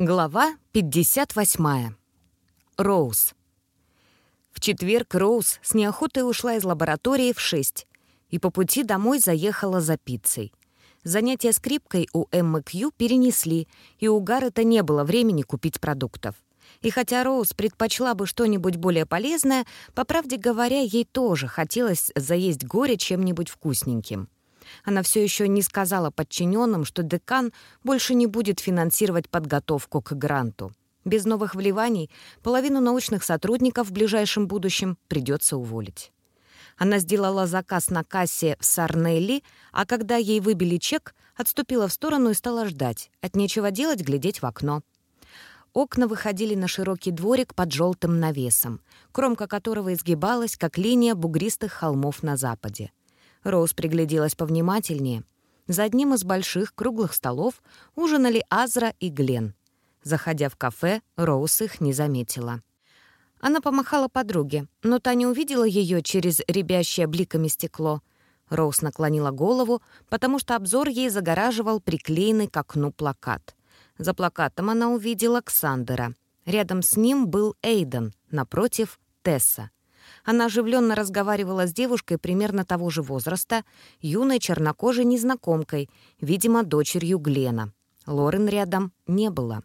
Глава 58. Роуз. В четверг Роуз с неохотой ушла из лаборатории в 6 и по пути домой заехала за пиццей. Занятия скрипкой у Эммы Кью перенесли, и у Гаррета не было времени купить продуктов. И хотя Роуз предпочла бы что-нибудь более полезное, по правде говоря, ей тоже хотелось заесть горе чем-нибудь вкусненьким. Она все еще не сказала подчиненным, что декан больше не будет финансировать подготовку к гранту. Без новых вливаний половину научных сотрудников в ближайшем будущем придется уволить. Она сделала заказ на кассе в Сарнелли, а когда ей выбили чек, отступила в сторону и стала ждать. От нечего делать глядеть в окно. Окна выходили на широкий дворик под желтым навесом, кромка которого изгибалась, как линия бугристых холмов на западе. Роуз пригляделась повнимательнее. За одним из больших круглых столов ужинали Азра и Глен. Заходя в кафе, Роуз их не заметила. Она помахала подруге, но та не увидела ее через рябящее бликами стекло. Роуз наклонила голову, потому что обзор ей загораживал приклеенный к окну плакат. За плакатом она увидела Ксандера. Рядом с ним был Эйден, напротив — Тесса. Она оживленно разговаривала с девушкой примерно того же возраста, юной чернокожей незнакомкой, видимо, дочерью Глена. Лорен рядом не было.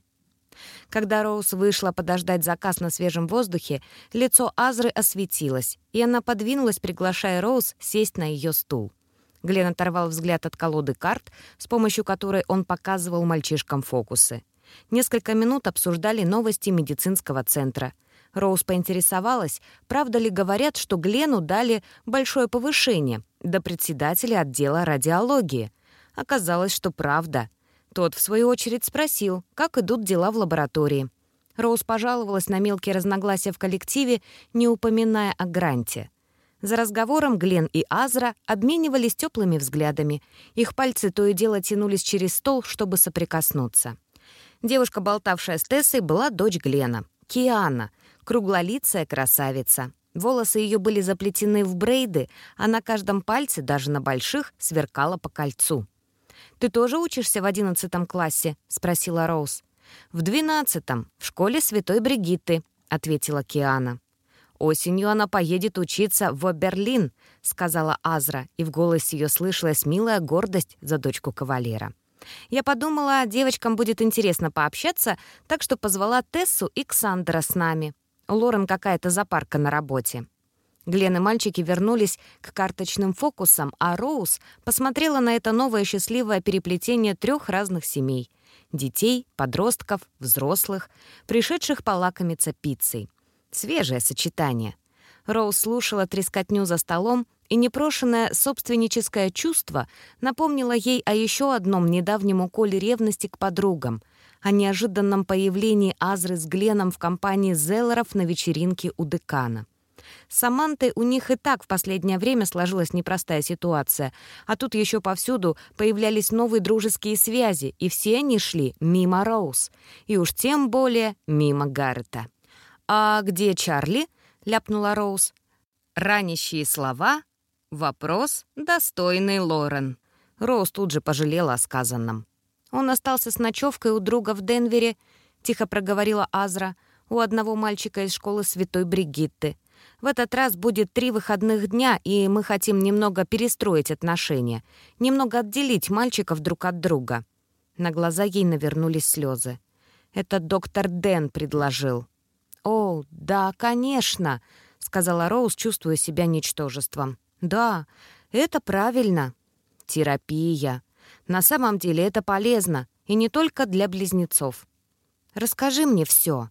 Когда Роуз вышла подождать заказ на свежем воздухе, лицо Азры осветилось, и она подвинулась, приглашая Роуз сесть на ее стул. Глен оторвал взгляд от колоды карт, с помощью которой он показывал мальчишкам фокусы. Несколько минут обсуждали новости медицинского центра. Роуз поинтересовалась, правда ли говорят, что Глену дали большое повышение до председателя отдела радиологии. Оказалось, что правда. Тот, в свою очередь, спросил, как идут дела в лаборатории. Роуз пожаловалась на мелкие разногласия в коллективе, не упоминая о гранте. За разговором Глен и Азра обменивались теплыми взглядами. Их пальцы то и дело тянулись через стол, чтобы соприкоснуться. Девушка, болтавшая с Тессой, была дочь Глена, Киана — Круглолицая красавица. Волосы ее были заплетены в брейды, а на каждом пальце, даже на больших, сверкало по кольцу. «Ты тоже учишься в одиннадцатом классе?» — спросила Роуз. «В двенадцатом, в школе Святой Бригитты», — ответила Киана. «Осенью она поедет учиться в Берлин», — сказала Азра, и в голосе ее слышалась милая гордость за дочку кавалера. Я подумала, девочкам будет интересно пообщаться, так что позвала Тессу и Ксандра с нами. Лорен какая-то запарка на работе. Глен и мальчики вернулись к карточным фокусам, а Роуз посмотрела на это новое счастливое переплетение трех разных семей — детей, подростков, взрослых, пришедших полакомиться пиццей. Свежее сочетание. Роуз слушала трескотню за столом, и непрошенное собственническое чувство напомнило ей о еще одном недавнем уколе ревности к подругам — о неожиданном появлении Азры с Гленом в компании Зеллеров на вечеринке у декана. С Самантой у них и так в последнее время сложилась непростая ситуация, а тут еще повсюду появлялись новые дружеские связи, и все они шли мимо Роуз, и уж тем более мимо Гаррета. «А где Чарли?» — ляпнула Роуз. Ранящие слова — вопрос, достойный Лорен. Роуз тут же пожалела о сказанном. Он остался с ночевкой у друга в Денвере, тихо проговорила Азра, у одного мальчика из школы Святой Бригитты. В этот раз будет три выходных дня, и мы хотим немного перестроить отношения, немного отделить мальчиков друг от друга. На глаза ей навернулись слезы. Это доктор Дэн предложил. «О, да, конечно», — сказала Роуз, чувствуя себя ничтожеством. «Да, это правильно. Терапия. На самом деле это полезно, и не только для близнецов. Расскажи мне все.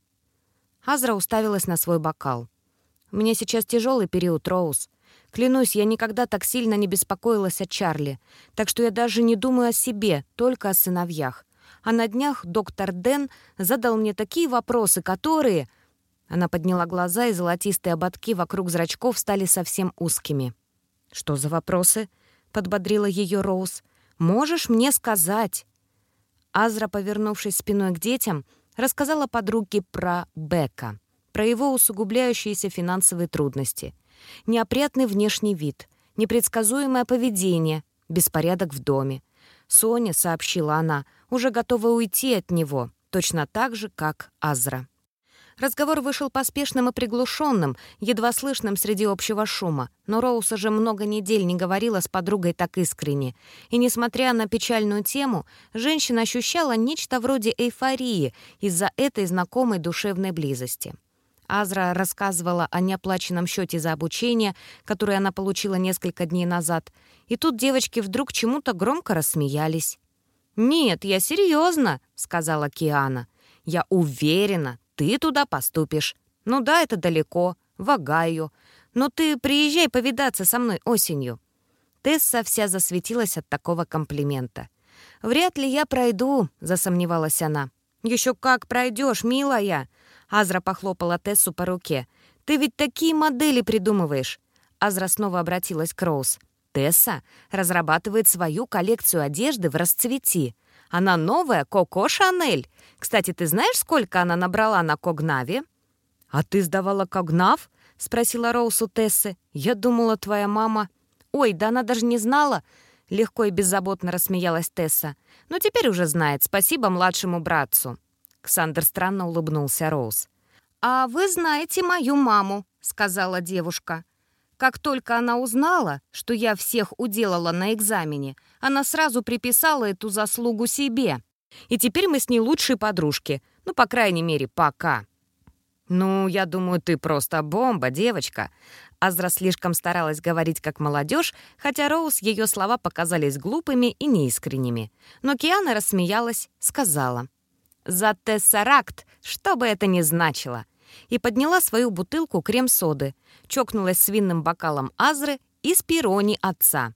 Азра уставилась на свой бокал. «У меня сейчас тяжелый период, Роуз. Клянусь, я никогда так сильно не беспокоилась о Чарли, так что я даже не думаю о себе, только о сыновьях. А на днях доктор Дэн задал мне такие вопросы, которые...» Она подняла глаза, и золотистые ободки вокруг зрачков стали совсем узкими. «Что за вопросы?» — подбодрила ее Роуз. Можешь мне сказать?» Азра, повернувшись спиной к детям, рассказала подруге про Бека, про его усугубляющиеся финансовые трудности. Неопрятный внешний вид, непредсказуемое поведение, беспорядок в доме. Соня, сообщила она, уже готова уйти от него, точно так же, как Азра. Разговор вышел поспешным и приглушенным, едва слышным среди общего шума, но Роуз уже много недель не говорила с подругой так искренне. И, несмотря на печальную тему, женщина ощущала нечто вроде эйфории из-за этой знакомой душевной близости. Азра рассказывала о неоплаченном счете за обучение, который она получила несколько дней назад, и тут девочки вдруг чему-то громко рассмеялись. «Нет, я серьезно», — сказала Киана. «Я уверена, ты туда поступишь. Ну да, это далеко, в Огайо. Но ты приезжай повидаться со мной осенью». Тесса вся засветилась от такого комплимента. «Вряд ли я пройду», — засомневалась она. «Еще как пройдешь, милая!» Азра похлопала Тессу по руке. «Ты ведь такие модели придумываешь!» Азра снова обратилась к Роуз. «Тесса разрабатывает свою коллекцию одежды в расцвети. Она новая, Коко Шанель. Кстати, ты знаешь, сколько она набрала на Когнаве?» «А ты сдавала Когнав?» — спросила Роуз у Тессы. «Я думала, твоя мама...» «Ой, да она даже не знала!» — легко и беззаботно рассмеялась Тесса. «Но теперь уже знает. Спасибо младшему братцу». Ксандр странно улыбнулся Роуз. «А вы знаете мою маму», — сказала девушка. Как только она узнала, что я всех уделала на экзамене, она сразу приписала эту заслугу себе. И теперь мы с ней лучшие подружки. Ну, по крайней мере, пока. «Ну, я думаю, ты просто бомба, девочка». Азра слишком старалась говорить как молодежь, хотя Роуз ее слова показались глупыми и неискренними. Но Киана рассмеялась, сказала. «За тессаракт, что бы это ни значило и подняла свою бутылку крем-соды, чокнулась с винным бокалом Азры и с пирони отца.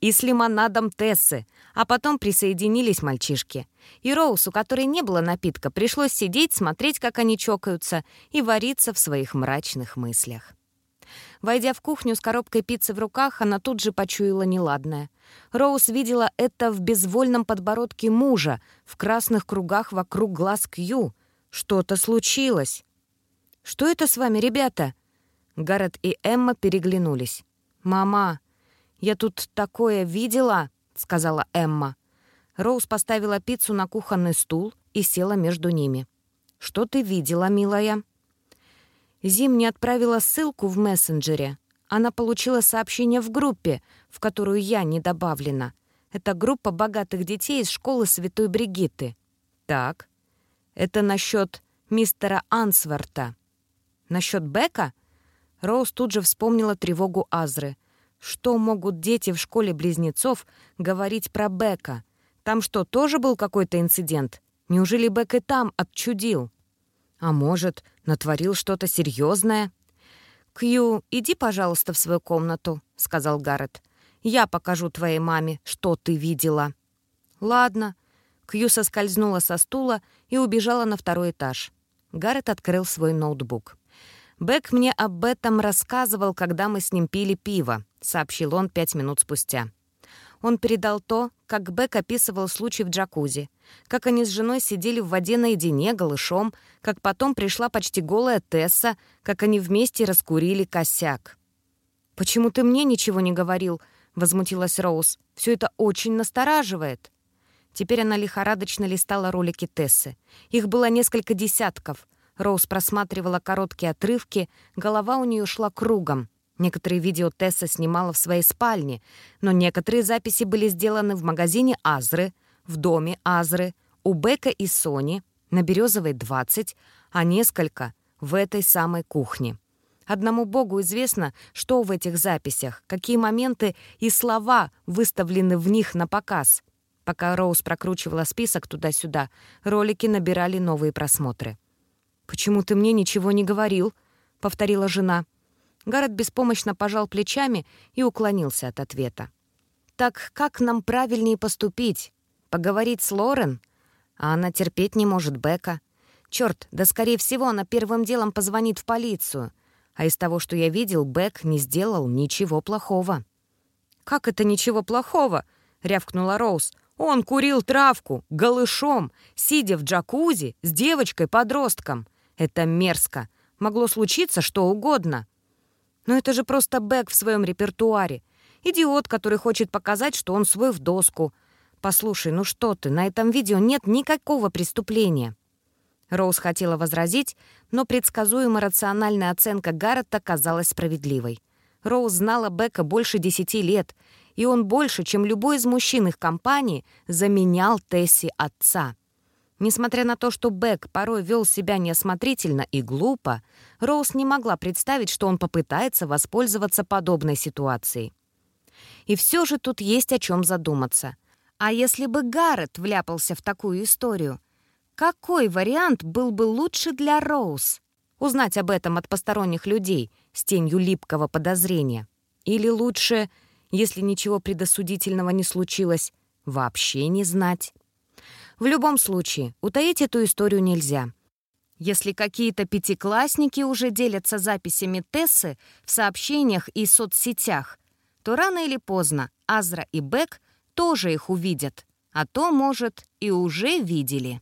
И с лимонадом Тессы, а потом присоединились мальчишки. И Роуз, у которой не было напитка, пришлось сидеть, смотреть, как они чокаются, и вариться в своих мрачных мыслях. Войдя в кухню с коробкой пиццы в руках, она тут же почуяла неладное. Роуз видела это в безвольном подбородке мужа, в красных кругах вокруг глаз Кью. Что-то случилось. «Что это с вами, ребята?» Гаррет и Эмма переглянулись. «Мама, я тут такое видела», — сказала Эмма. Роуз поставила пиццу на кухонный стул и села между ними. «Что ты видела, милая?» Зим не отправила ссылку в мессенджере. Она получила сообщение в группе, в которую я не добавлена. Это группа богатых детей из школы Святой Бригитты. Так, это насчет мистера Ансворта. Насчет Бека? Роуз тут же вспомнила тревогу Азры. Что могут дети в школе близнецов говорить про Бека? Там что, тоже был какой-то инцидент? Неужели Бек и там отчудил? А может, натворил что-то серьезное? «Кью, иди, пожалуйста, в свою комнату», — сказал Гаррет. «Я покажу твоей маме, что ты видела». «Ладно». Кью соскользнула со стула и убежала на второй этаж. Гаррет открыл свой ноутбук. «Бек мне об этом рассказывал, когда мы с ним пили пиво», — сообщил он пять минут спустя. Он передал то, как Бек описывал случай в джакузи, как они с женой сидели в воде наедине, голышом, как потом пришла почти голая Тесса, как они вместе раскурили косяк. «Почему ты мне ничего не говорил?» — возмутилась Роуз. «Все это очень настораживает». Теперь она лихорадочно листала ролики Тессы. Их было несколько десятков. Роуз просматривала короткие отрывки, голова у нее шла кругом. Некоторые видео Тесса снимала в своей спальне, но некоторые записи были сделаны в магазине Азры, в доме Азры, у Бека и Сони, на Березовой 20, а несколько — в этой самой кухне. Одному Богу известно, что в этих записях, какие моменты и слова выставлены в них на показ. Пока Роуз прокручивала список туда-сюда, ролики набирали новые просмотры. «Почему ты мне ничего не говорил?» — повторила жена. Гаррет беспомощно пожал плечами и уклонился от ответа. «Так как нам правильнее поступить? Поговорить с Лорен? А она терпеть не может Бека. Черт, да скорее всего она первым делом позвонит в полицию. А из того, что я видел, Бек не сделал ничего плохого». «Как это ничего плохого?» — рявкнула Роуз. «Он курил травку, голышом, сидя в джакузи с девочкой-подростком. Это мерзко. Могло случиться что угодно. Но это же просто Бэк в своем репертуаре. Идиот, который хочет показать, что он свой в доску. Послушай, ну что ты, на этом видео нет никакого преступления. Роуз хотела возразить, но предсказуемо рациональная оценка Гаррета казалась справедливой. Роуз знала Бека больше десяти лет, и он больше, чем любой из мужчин их компании, заменял Тесси отца. Несмотря на то, что Бек порой вел себя неосмотрительно и глупо, Роуз не могла представить, что он попытается воспользоваться подобной ситуацией. И все же тут есть о чем задуматься. А если бы Гаррет вляпался в такую историю, какой вариант был бы лучше для Роуз? Узнать об этом от посторонних людей с тенью липкого подозрения? Или лучше, если ничего предосудительного не случилось, вообще не знать? В любом случае, утаить эту историю нельзя. Если какие-то пятиклассники уже делятся записями Тессы в сообщениях и соцсетях, то рано или поздно Азра и Бек тоже их увидят, а то, может, и уже видели.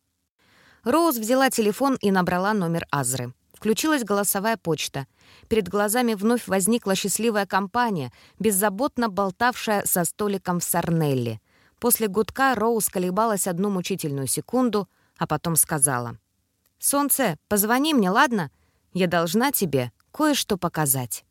Роуз взяла телефон и набрала номер Азры. Включилась голосовая почта. Перед глазами вновь возникла счастливая компания, беззаботно болтавшая со столиком в Сарнелли. После гудка Роуз колебалась одну мучительную секунду, а потом сказала. «Солнце, позвони мне, ладно? Я должна тебе кое-что показать».